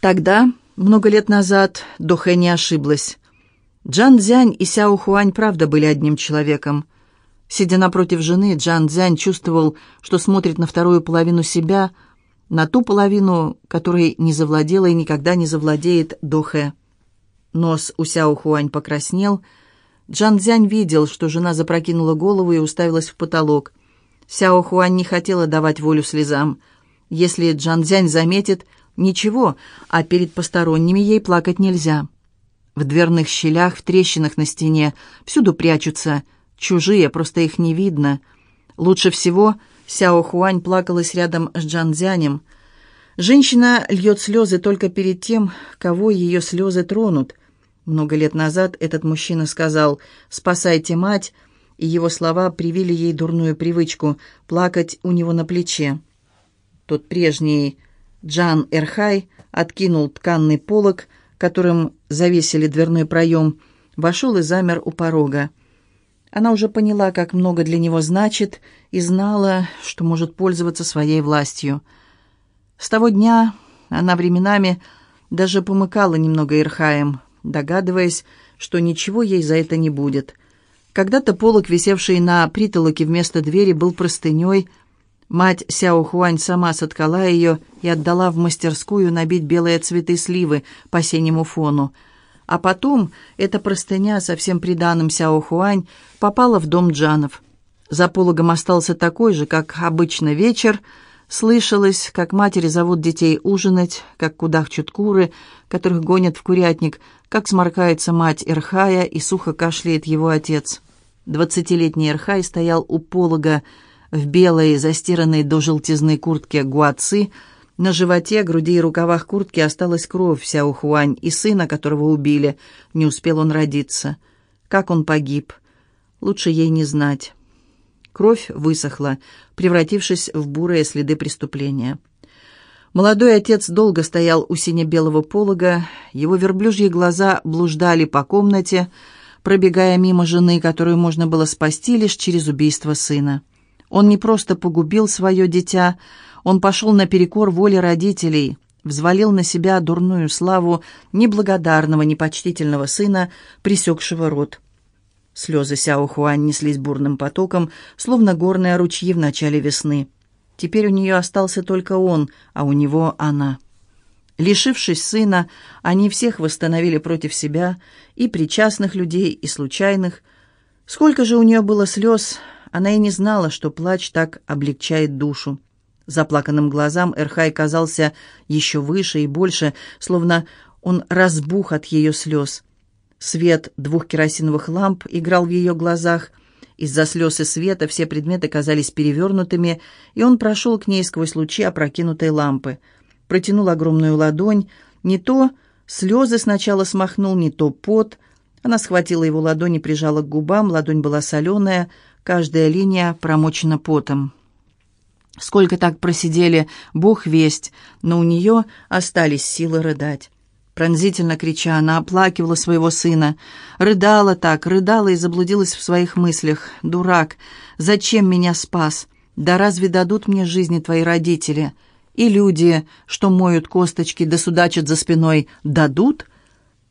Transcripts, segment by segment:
Тогда, много лет назад, Дохэ не ошиблась. Джан Цзянь и Сяо Хуань правда были одним человеком. Сидя напротив жены, Джан Цзянь чувствовал, что смотрит на вторую половину себя, на ту половину, которой не завладела и никогда не завладеет Дохэ. Нос у Сяо Хуань покраснел. Джан Цзянь видел, что жена запрокинула голову и уставилась в потолок. Сяо Хуань не хотела давать волю слезам. Если Джан Цзянь заметит, ничего, а перед посторонними ей плакать нельзя. В дверных щелях, в трещинах на стене, всюду прячутся чужие, просто их не видно. Лучше всего Сяо Хуань плакалась рядом с Джан Цзянем. Женщина льет слезы только перед тем, кого ее слезы тронут. Много лет назад этот мужчина сказал «спасайте мать», и его слова привили ей дурную привычку плакать у него на плече. Тот прежний Джан Эрхай откинул тканный полог, которым завесили дверной проем, вошел и замер у порога. Она уже поняла, как много для него значит, и знала, что может пользоваться своей властью. С того дня она временами даже помыкала немного Ирхаем, догадываясь, что ничего ей за это не будет. Когда-то полок, висевший на притолоке вместо двери, был простыней. Мать Сяо Хуань сама соткала ее и отдала в мастерскую набить белые цветы сливы по синему фону. А потом эта простыня со всем приданым Сяо Хуань попала в дом Джанов. За пологом остался такой же, как обычно вечер — Слышалось, как матери зовут детей ужинать, как кудахчут куры, которых гонят в курятник, как сморкается мать Ирхая и сухо кашляет его отец. Двадцатилетний Ирхай стоял у полога в белой, застиранной до желтизны куртке гуацы. На животе, груди и рукавах куртки осталась кровь вся у Хуань, и сына, которого убили. Не успел он родиться. Как он погиб? Лучше ей не знать. Кровь высохла, превратившись в бурые следы преступления. Молодой отец долго стоял у сине-белого полога, его верблюжьи глаза блуждали по комнате, пробегая мимо жены, которую можно было спасти лишь через убийство сына. Он не просто погубил свое дитя, он пошел наперекор воле родителей, взвалил на себя дурную славу неблагодарного, непочтительного сына, пресекшего род. Слезы Сяо Хуань неслись бурным потоком, словно горные ручьи в начале весны. Теперь у нее остался только он, а у него она. Лишившись сына, они всех восстановили против себя, и причастных людей, и случайных. Сколько же у нее было слез, она и не знала, что плач так облегчает душу. Заплаканным глазам Эрхай казался еще выше и больше, словно он разбух от ее слез. Свет двух керосиновых ламп играл в ее глазах. Из-за слез и света все предметы казались перевернутыми, и он прошел к ней сквозь лучи опрокинутой лампы. Протянул огромную ладонь. Не то слезы сначала смахнул, не то пот. Она схватила его ладонь и прижала к губам. Ладонь была соленая, каждая линия промочена потом. Сколько так просидели, бог весть, но у нее остались силы рыдать. Пронзительно крича, она оплакивала своего сына. Рыдала так, рыдала и заблудилась в своих мыслях. «Дурак! Зачем меня спас? Да разве дадут мне жизни твои родители? И люди, что моют косточки да судачат за спиной, дадут?»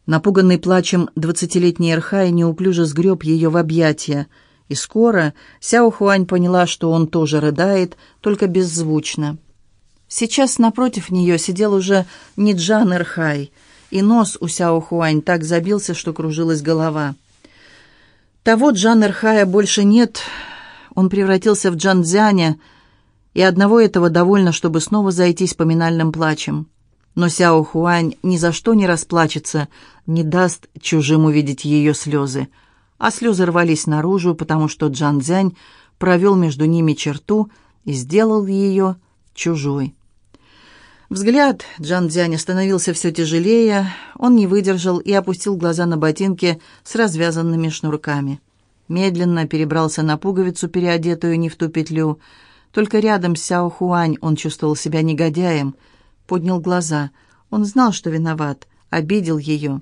Напуганный плачем двадцатилетний Эрхай неуклюже сгреб ее в объятия. И скоро Сяо Хуань поняла, что он тоже рыдает, только беззвучно. Сейчас напротив нее сидел уже не Джан Эрхай — и нос у Сяо Хуань так забился, что кружилась голова. Того Джан Эрхая больше нет, он превратился в Джан Цзяня, и одного этого довольно, чтобы снова зайтись поминальным плачем. Но Сяо Хуань ни за что не расплачется, не даст чужим увидеть ее слезы. А слезы рвались наружу, потому что Джан Цзянь провел между ними черту и сделал ее чужой. Взгляд Джан Дзянь становился все тяжелее, он не выдержал и опустил глаза на ботинки с развязанными шнурками. Медленно перебрался на пуговицу, переодетую не в ту петлю. Только рядом с Сяо Хуань он чувствовал себя негодяем. Поднял глаза. Он знал, что виноват, обидел ее.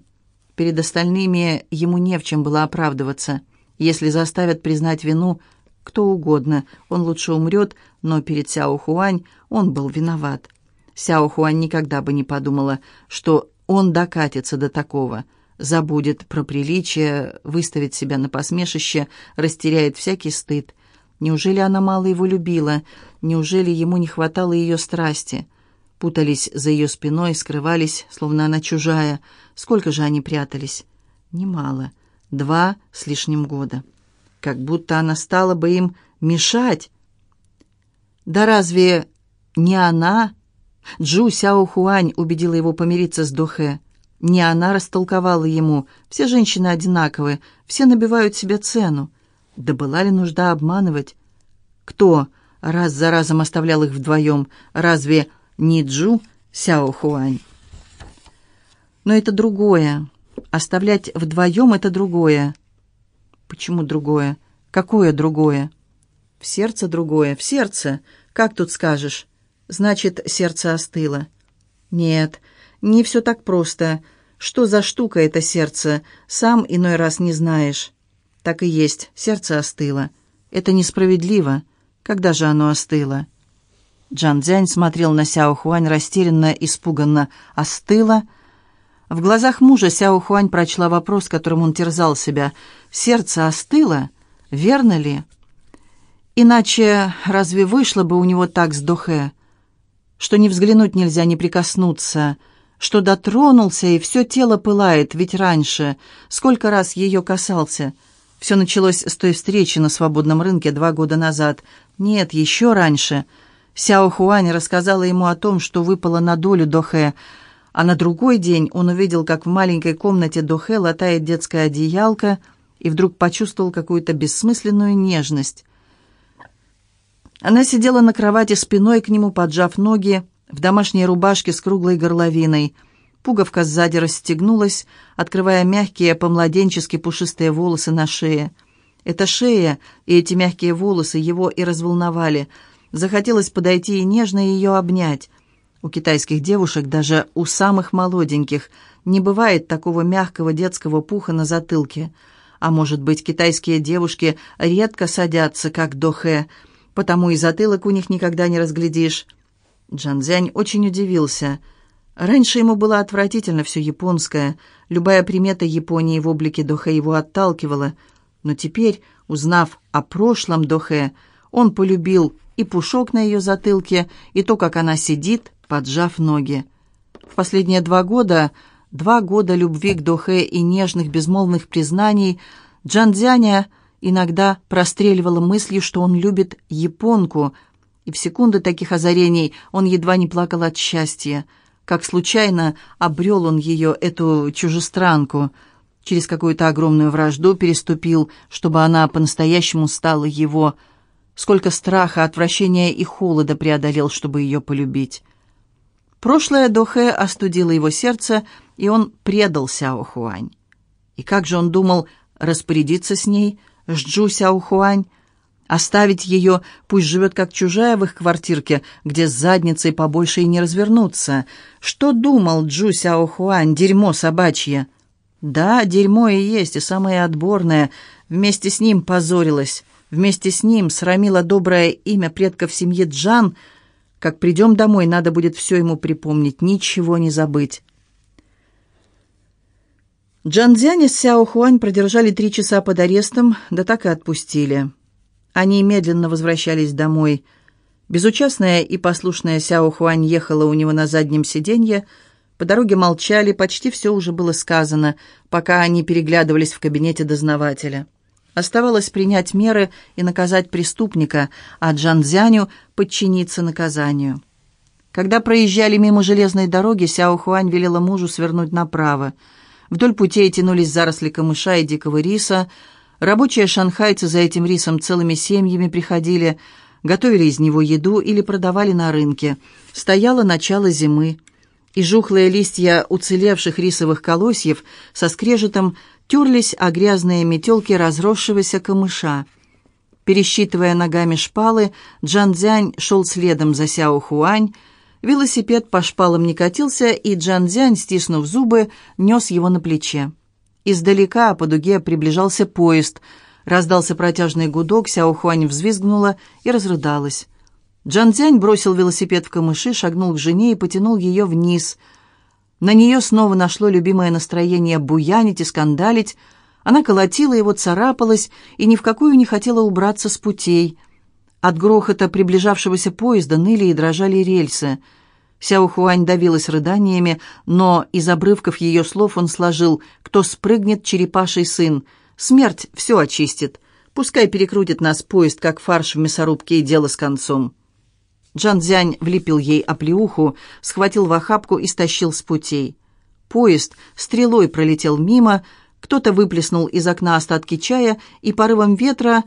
Перед остальными ему не в чем было оправдываться. Если заставят признать вину, кто угодно, он лучше умрет, но перед Сяо Хуань он был виноват. Сяо Хуань никогда бы не подумала, что он докатится до такого, забудет про приличие, выставит себя на посмешище, растеряет всякий стыд. Неужели она мало его любила? Неужели ему не хватало ее страсти? Путались за ее спиной, скрывались, словно она чужая. Сколько же они прятались? Немало. Два с лишним года. Как будто она стала бы им мешать. Да разве не она Джу Сяо Хуань убедила его помириться с Дохэ. Не она растолковала ему. Все женщины одинаковые, все набивают себе цену. Да была ли нужда обманывать? Кто раз за разом оставлял их вдвоем? Разве не Джу Сяо Хуань? Но это другое. Оставлять вдвоем — это другое. Почему другое? Какое другое? В сердце другое, в сердце. Как тут скажешь? Значит, сердце остыло. Нет, не все так просто. Что за штука это сердце, сам иной раз не знаешь. Так и есть, сердце остыло. Это несправедливо. Когда же оно остыло? Джан Дзянь смотрел на Сяо Хуань растерянно, испуганно. «Остыло?» В глазах мужа Сяо Хуань прочла вопрос, которым он терзал себя. «Сердце остыло? Верно ли?» Иначе разве вышло бы у него так с Дохе? что не взглянуть нельзя, не прикоснуться, что дотронулся, и все тело пылает, ведь раньше, сколько раз ее касался. Все началось с той встречи на свободном рынке два года назад. Нет, еще раньше. Сяо Хуань рассказала ему о том, что выпало на долю Дохэ, а на другой день он увидел, как в маленькой комнате Дохэ латает детская одеялка, и вдруг почувствовал какую-то бессмысленную нежность. Она сидела на кровати спиной к нему, поджав ноги, в домашней рубашке с круглой горловиной. Пуговка сзади расстегнулась, открывая мягкие, помладенчески пушистые волосы на шее. Эта шея и эти мягкие волосы его и разволновали. Захотелось подойти и нежно ее обнять. У китайских девушек, даже у самых молоденьких, не бывает такого мягкого детского пуха на затылке. А может быть, китайские девушки редко садятся, как дохе, потому и затылок у них никогда не разглядишь. Джанзянь очень удивился. Раньше ему было отвратительно все японское, любая примета Японии в облике Дохэ его отталкивала, но теперь, узнав о прошлом Дохэ, он полюбил и пушок на ее затылке, и то, как она сидит, поджав ноги. В последние два года, два года любви к Дохэ и нежных безмолвных признаний, Джанзяня иногда простреливала мыслью, что он любит японку, и в секунды таких озарений он едва не плакал от счастья. Как случайно обрел он ее, эту чужестранку, через какую-то огромную вражду переступил, чтобы она по-настоящему стала его. Сколько страха, отвращения и холода преодолел, чтобы ее полюбить. Прошлое Дохе остудило его сердце, и он предал Сяо Хуань. И как же он думал распорядиться с ней – с Джу Сяохуань. Оставить ее, пусть живет как чужая в их квартирке, где с задницей побольше и не развернуться. Что думал Джу Сяохуань, дерьмо собачье? Да, дерьмо и есть, и самое отборное. Вместе с ним позорилась, вместе с ним срамила доброе имя предков семьи Джан. Как придем домой, надо будет все ему припомнить, ничего не забыть. Джанзянь и Сяо Хуань продержали три часа под арестом, да так и отпустили. Они медленно возвращались домой. Безучастная и послушная Сяо Хуань ехала у него на заднем сиденье. По дороге молчали, почти все уже было сказано, пока они переглядывались в кабинете дознавателя. Оставалось принять меры и наказать преступника, а Джанзяню подчиниться наказанию. Когда проезжали мимо железной дороги, Сяо Хуань велела мужу свернуть направо – Вдоль путей тянулись заросли камыша и дикого риса. Рабочие шанхайцы за этим рисом целыми семьями приходили, готовили из него еду или продавали на рынке. Стояло начало зимы, и жухлые листья уцелевших рисовых колосьев со скрежетом терлись о грязные метелки разросшегося камыша. Пересчитывая ногами шпалы, Джан Цзянь шел следом за Сяо Хуань, Велосипед по шпалам не катился, и Джан-Дзянь, стиснув зубы, нес его на плече. Издалека по дуге приближался поезд. Раздался протяжный гудок, Сяохуань взвизгнула и разрыдалась. Джан Цзянь бросил велосипед в камыши, шагнул к жене и потянул ее вниз. На нее снова нашло любимое настроение буянить и скандалить. Она колотила его, царапалась и ни в какую не хотела убраться с путей. От грохота приближавшегося поезда ныли и дрожали рельсы. Сяо Хуань давилась рыданиями, но из обрывков ее слов он сложил «Кто спрыгнет, черепаший сын? Смерть все очистит. Пускай перекрутит нас поезд, как фарш в мясорубке, и дело с концом». Джан Цзянь влепил ей оплеуху, схватил в охапку и стащил с путей. Поезд стрелой пролетел мимо, кто-то выплеснул из окна остатки чая, и порывом ветра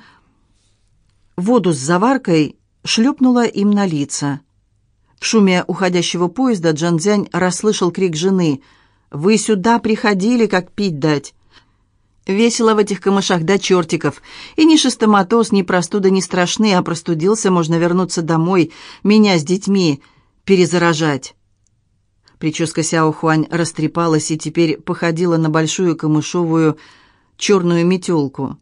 воду с заваркой шлепнуло им на лица. В шуме уходящего поезда Джан Цзянь расслышал крик жены «Вы сюда приходили, как пить дать!» Весело в этих камышах до чертиков. И ни шестоматоз, ни простуда не страшны, а простудился, можно вернуться домой, меня с детьми перезаражать. Прическа Сяо Хуань растрепалась и теперь походила на большую камышовую черную метелку.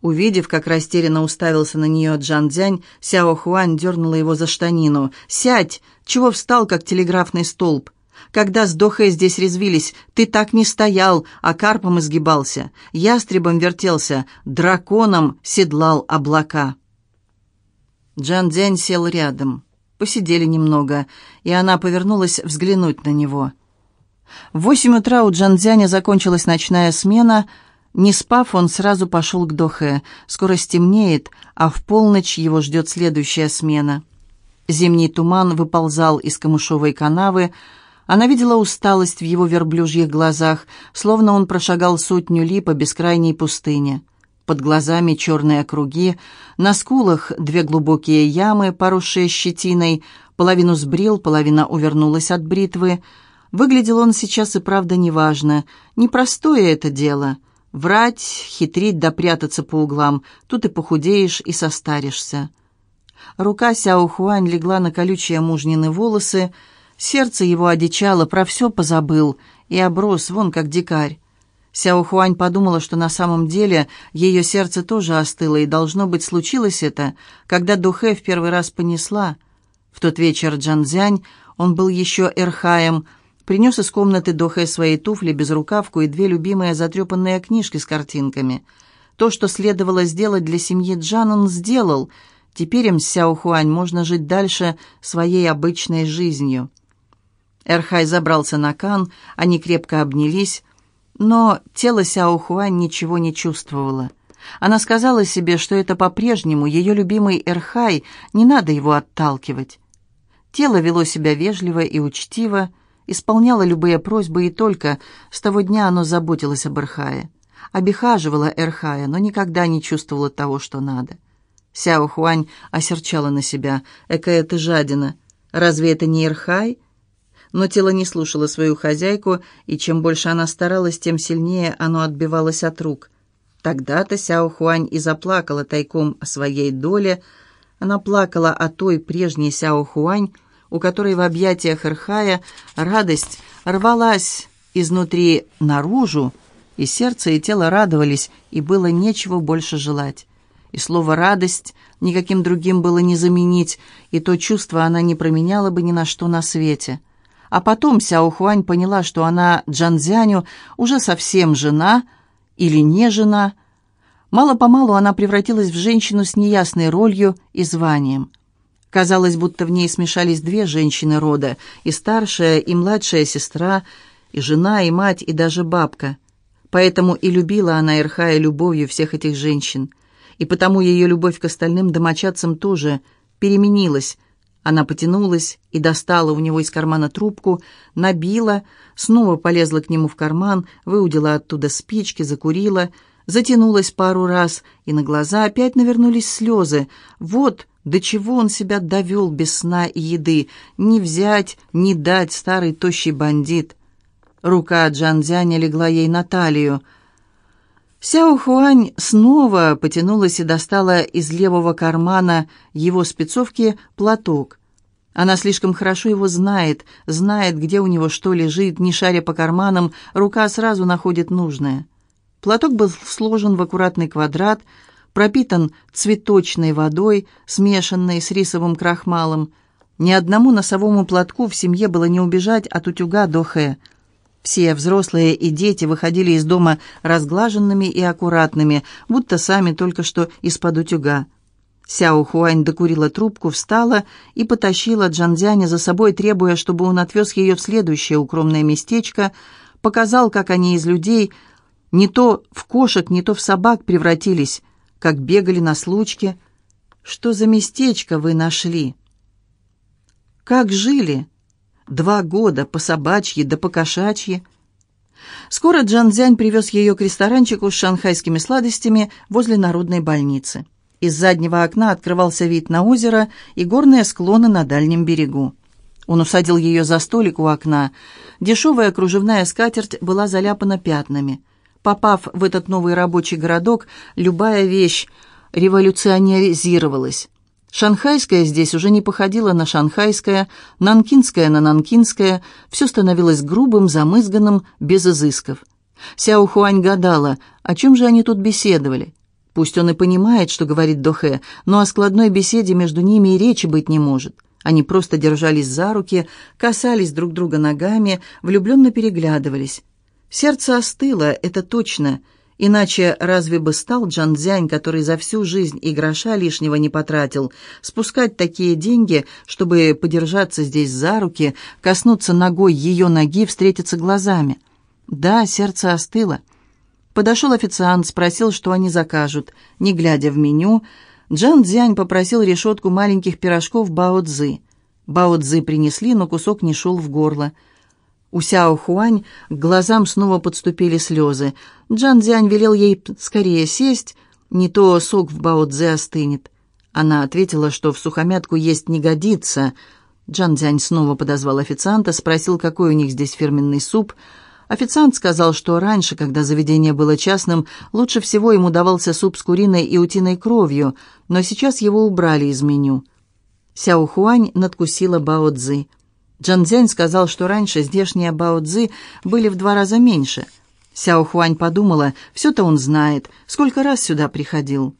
Увидев, как растерянно уставился на нее Джан Дзянь, Сяо Хуань дернула его за штанину. «Сядь! Чего встал, как телеграфный столб? Когда с Дохой здесь резвились, ты так не стоял, а карпом изгибался, ястребом вертелся, драконом седлал облака». Джан Дзянь сел рядом. Посидели немного, и она повернулась взглянуть на него. В восемь утра у Джан Дзяня закончилась ночная смена — не спав, он сразу пошел к Дохе. Скоро стемнеет, а в полночь его ждет следующая смена. Зимний туман выползал из камышовой канавы. Она видела усталость в его верблюжьих глазах, словно он прошагал сотню ли по бескрайней пустыне. Под глазами черные круги, на скулах две глубокие ямы, поросшие щетиной, половину сбрил, половина увернулась от бритвы. Выглядел он сейчас и правда неважно. Непростое это дело — Врать, хитрить да прятаться по углам. Тут и похудеешь, и состаришься. Рука Сяо Хуань легла на колючие мужнины волосы. Сердце его одичало, про все позабыл и оброс, вон как дикарь. Сяо Хуань подумала, что на самом деле ее сердце тоже остыло, и, должно быть, случилось это, когда Духэ в первый раз понесла. В тот вечер Джанзянь, он был еще эрхаем, принес из комнаты Дохэ свои туфли, безрукавку и две любимые затрепанные книжки с картинками. То, что следовало сделать для семьи Джан, он сделал. Теперь им с Сяо Хуань можно жить дальше своей обычной жизнью. Эрхай забрался на кан, они крепко обнялись, но тело Сяо Хуань ничего не чувствовало. Она сказала себе, что это по-прежнему ее любимый Эрхай, не надо его отталкивать. Тело вело себя вежливо и учтиво, исполняло любые просьбы и только с того дня оно заботилось об Эрхае. Обихаживала Эрхая, но никогда не чувствовала того, что надо. Сяо Хуань осерчала на себя. «Экая ты жадина! Разве это не Эрхай?» Но тело не слушало свою хозяйку, и чем больше она старалась, тем сильнее оно отбивалось от рук. Тогда-то Сяо Хуань и заплакала тайком о своей доле. Она плакала о той прежней Сяо Хуань, у которой в объятиях Ирхая радость рвалась изнутри наружу, и сердце и тело радовались, и было нечего больше желать. И слово «радость» никаким другим было не заменить, и то чувство она не променяла бы ни на что на свете. А потом Сяо Хуань поняла, что она Джанзяню уже совсем жена или не жена. Мало-помалу она превратилась в женщину с неясной ролью и званием. Казалось, будто в ней смешались две женщины рода, и старшая, и младшая сестра, и жена, и мать, и даже бабка. Поэтому и любила она Ирхая любовью всех этих женщин. И потому ее любовь к остальным домочадцам тоже переменилась. Она потянулась и достала у него из кармана трубку, набила, снова полезла к нему в карман, выудила оттуда спички, закурила, затянулась пару раз, и на глаза опять навернулись слезы. Вот до чего он себя довел без сна и еды? Не взять, не дать старый тощий бандит. Рука Джанзяня легла ей на талию. Сяо Хуань снова потянулась и достала из левого кармана его спецовки платок. Она слишком хорошо его знает, знает, где у него что лежит, не шаря по карманам, рука сразу находит нужное. Платок был сложен в аккуратный квадрат, пропитан цветочной водой, смешанной с рисовым крахмалом. Ни одному носовому платку в семье было не убежать от утюга до хэ. Все взрослые и дети выходили из дома разглаженными и аккуратными, будто сами только что из-под утюга. Сяо Хуань докурила трубку, встала и потащила Джанзяня за собой, требуя, чтобы он отвез ее в следующее укромное местечко, показал, как они из людей не то в кошек, не то в собак превратились, как бегали на случке. Что за местечко вы нашли? Как жили? Два года по собачьи да по кошачьи. Скоро Джанзянь привез ее к ресторанчику с шанхайскими сладостями возле народной больницы. Из заднего окна открывался вид на озеро и горные склоны на дальнем берегу. Он усадил ее за столик у окна. Дешевая кружевная скатерть была заляпана пятнами. Попав в этот новый рабочий городок, любая вещь революционизировалась. Шанхайское здесь уже не походило на шанхайское, нанкинское на нанкинское, все становилось грубым, замызганным, без изысков. Сяо Хуань гадала, о чем же они тут беседовали. Пусть он и понимает, что говорит Дохе, но о складной беседе между ними и речи быть не может. Они просто держались за руки, касались друг друга ногами, влюбленно переглядывались. Сердце остыло, это точно. Иначе разве бы стал Джан Цзянь, который за всю жизнь и гроша лишнего не потратил, спускать такие деньги, чтобы подержаться здесь за руки, коснуться ногой ее ноги, встретиться глазами? Да, сердце остыло. Подошел официант, спросил, что они закажут. Не глядя в меню, Джан Цзянь попросил решетку маленьких пирожков Бао Цзы. Бао Цзы принесли, но кусок не шел в горло. У Сяо Хуань к глазам снова подступили слезы. Джан Цзянь велел ей скорее сесть, не то сок в Бао Цзы остынет. Она ответила, что в сухомятку есть не годится. Джан Цзянь снова подозвал официанта, спросил, какой у них здесь фирменный суп – Официант сказал, что раньше, когда заведение было частным, лучше всего ему давался суп с куриной и утиной кровью, но сейчас его убрали из меню. Сяо Хуань надкусила Бао Цзы. Джан Цзянь сказал, что раньше здешние Бао Цзы были в два раза меньше. Сяо Хуань подумала, все-то он знает, сколько раз сюда приходил.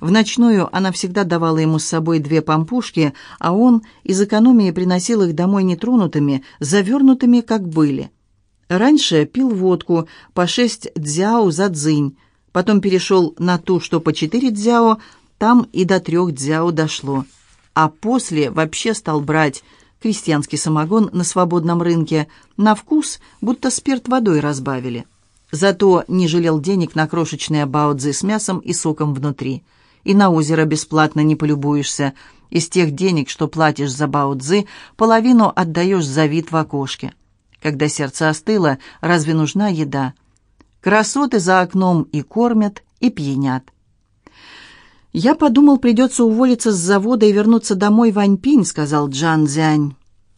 В ночную она всегда давала ему с собой две пампушки, а он из экономии приносил их домой нетронутыми, завернутыми, как были. Раньше пил водку по шесть дзяо за дзынь, потом перешел на ту, что по четыре дзяо, там и до трех дзяо дошло. А после вообще стал брать крестьянский самогон на свободном рынке, на вкус, будто спирт водой разбавили. Зато не жалел денег на крошечные баудзы с мясом и соком внутри. И на озеро бесплатно не полюбуешься. Из тех денег, что платишь за баудзы, половину отдаешь за вид в окошке. Когда сердце остыло, разве нужна еда? Красоты за окном и кормят, и пьянят. «Я подумал, придется уволиться с завода и вернуться домой в Аньпинь», — сказал Джан Зянь.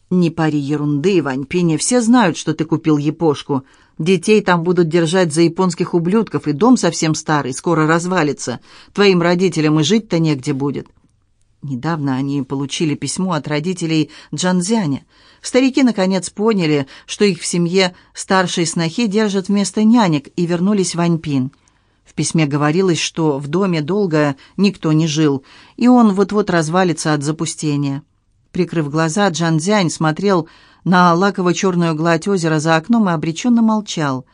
«Не пари ерунды, в Аньпине все знают, что ты купил япошку. Детей там будут держать за японских ублюдков, и дом совсем старый, скоро развалится. Твоим родителям и жить-то негде будет». Недавно они получили письмо от родителей Джанзяня. Старики наконец поняли, что их в семье старшей снохи держат вместо нянек и вернулись в Аньпин. В письме говорилось, что в доме долго никто не жил, и он вот-вот развалится от запустения. Прикрыв глаза, Джанзянь смотрел на лаково-черную гладь озера за окном и обреченно молчал.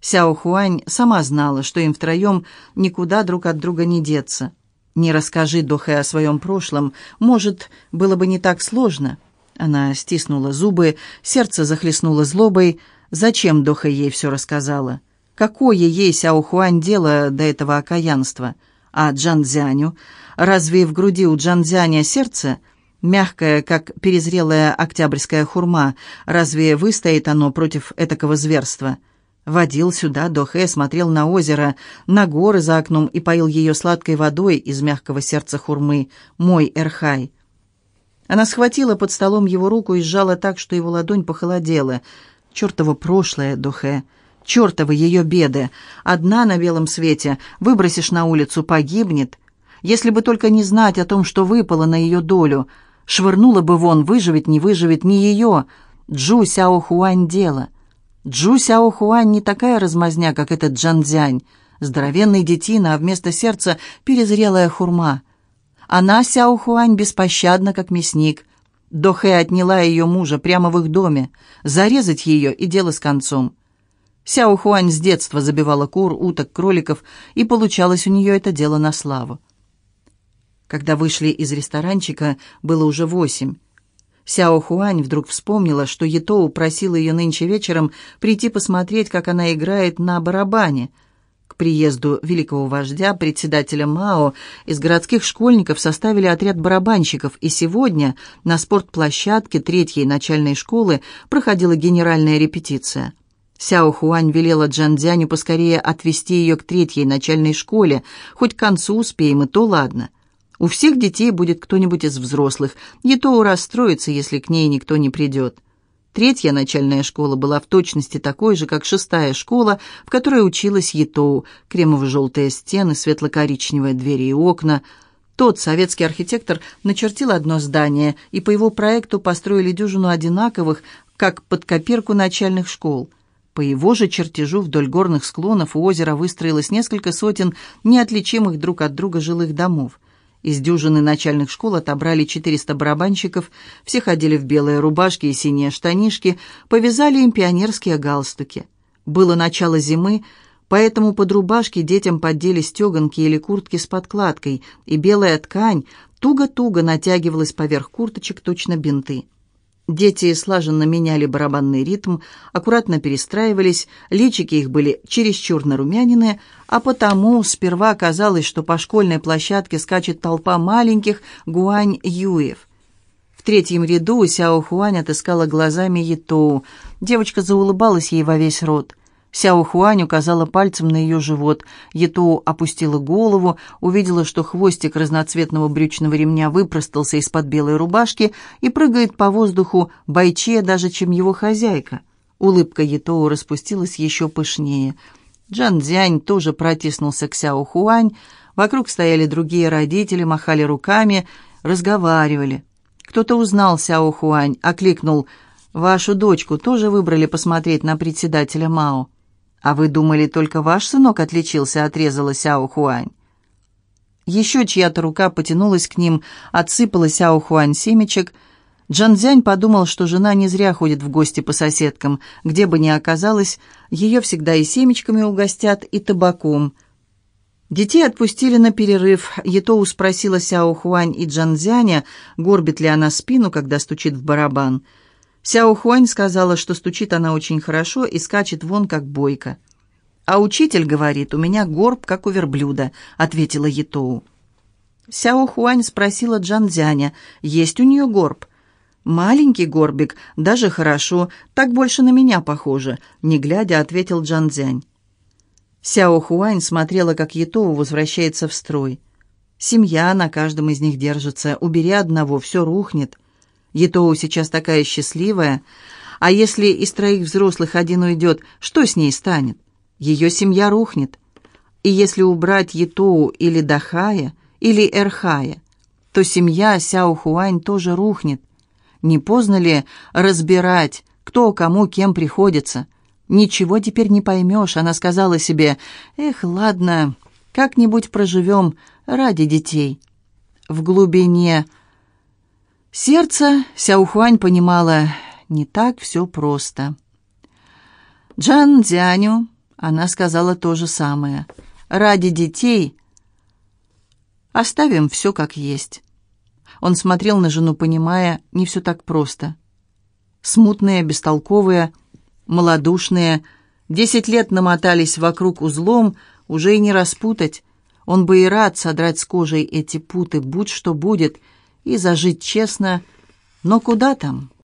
Сяо Хуань сама знала, что им втроем никуда друг от друга не деться. «Не расскажи Дохе о своем прошлом. Может, было бы не так сложно». Она стиснула зубы, сердце захлестнуло злобой. Зачем Доха ей все рассказала? Какое ей Сяо Хуань дело до этого окаянства? А Джанзяню? Разве в груди у Джанзяня сердце? Мягкое, как перезрелая октябрьская хурма. Разве выстоит оно против этакого зверства?» Водил сюда Дохе, смотрел на озеро, на горы за окном и поил ее сладкой водой из мягкого сердца хурмы. Мой Эрхай. Она схватила под столом его руку и сжала так, что его ладонь похолодела. Чертово прошлое, Дохе. Чертовы ее беды. Одна на белом свете. Выбросишь на улицу, погибнет. Если бы только не знать о том, что выпало на ее долю. Швырнула бы вон, выживет, не выживет, не ее. Джу Сяо Хуань дело. Джу Сяо Хуань не такая размазня, как этот Джан Цзянь. Здоровенный детина, а вместо сердца перезрелая хурма. Она, Сяо Хуань, беспощадна, как мясник. Дохэ отняла ее мужа прямо в их доме. Зарезать ее и дело с концом. Сяо Хуань с детства забивала кур, уток, кроликов, и получалось у нее это дело на славу. Когда вышли из ресторанчика, было уже восемь. Сяо Хуань вдруг вспомнила, что Етоу просила ее нынче вечером прийти посмотреть, как она играет на барабане. К приезду великого вождя, председателя Мао, из городских школьников составили отряд барабанщиков, и сегодня на спортплощадке третьей начальной школы проходила генеральная репетиция. Сяо Хуань велела Джан Дзяню поскорее отвезти ее к третьей начальной школе, хоть к концу успеем, и то ладно. У всех детей будет кто-нибудь из взрослых. Етоу расстроится, если к ней никто не придет. Третья начальная школа была в точности такой же, как шестая школа, в которой училась Етоу. Кремово-желтые стены, светло-коричневые двери и окна. Тот советский архитектор начертил одно здание, и по его проекту построили дюжину одинаковых, как под копирку начальных школ. По его же чертежу вдоль горных склонов у озера выстроилось несколько сотен неотличимых друг от друга жилых домов. Из дюжины начальных школ отобрали 400 барабанщиков, все ходили в белые рубашки и синие штанишки, повязали им пионерские галстуки. Было начало зимы, поэтому под рубашки детям поддели стеганки или куртки с подкладкой, и белая ткань туго-туго натягивалась поверх курточек точно бинты. Дети слаженно меняли барабанный ритм, аккуратно перестраивались, личики их были чересчур нарумянины, а потому сперва казалось, что по школьной площадке скачет толпа маленьких гуань-юев. В третьем ряду Сяо Хуань отыскала глазами Етоу. Девочка заулыбалась ей во весь рот. Сяо Хуань указала пальцем на ее живот. Етоу опустила голову, увидела, что хвостик разноцветного брючного ремня выпростался из-под белой рубашки и прыгает по воздуху бойче даже, чем его хозяйка. Улыбка Етоу распустилась еще пышнее. Джан Дзянь тоже протиснулся к Сяо Хуань. Вокруг стояли другие родители, махали руками, разговаривали. Кто-то узнал Сяо Хуань, окликнул «Вашу дочку тоже выбрали посмотреть на председателя Мао». «А вы думали, только ваш сынок отличился?» — отрезала Сяо Хуань. Еще чья-то рука потянулась к ним, отсыпала Сяо Хуань семечек. Джанзянь подумал, что жена не зря ходит в гости по соседкам. Где бы ни оказалась, ее всегда и семечками угостят, и табаком. Детей отпустили на перерыв. Етоу спросила Сяо Хуань и Джанзяня, горбит ли она спину, когда стучит в барабан — Сяо Хуань сказала, что стучит она очень хорошо и скачет вон, как бойка. «А учитель говорит, у меня горб, как у верблюда», — ответила Етоу. Сяо Хуань спросила Джан Дзяня, есть у нее горб. «Маленький горбик, даже хорошо, так больше на меня похоже», — не глядя, ответил Джан Дзянь. Сяо Хуань смотрела, как Етоу возвращается в строй. «Семья на каждом из них держится, убери одного, все рухнет». Етоу сейчас такая счастливая. А если из троих взрослых один уйдет, что с ней станет? Ее семья рухнет. И если убрать Етоу или Дахая, или Эрхая, то семья Сяо Хуань тоже рухнет. Не поздно ли разбирать, кто кому кем приходится? Ничего теперь не поймешь, она сказала себе, «Эх, ладно, как-нибудь проживем ради детей». В глубине Сердце Сяухуань понимала, не так все просто. Джан Дзяню она сказала то же самое. «Ради детей оставим все как есть». Он смотрел на жену, понимая, не все так просто. Смутные, бестолковые, малодушные, десять лет намотались вокруг узлом, уже и не распутать. Он бы и рад содрать с кожей эти путы, будь что будет — и зажить честно, но куда там?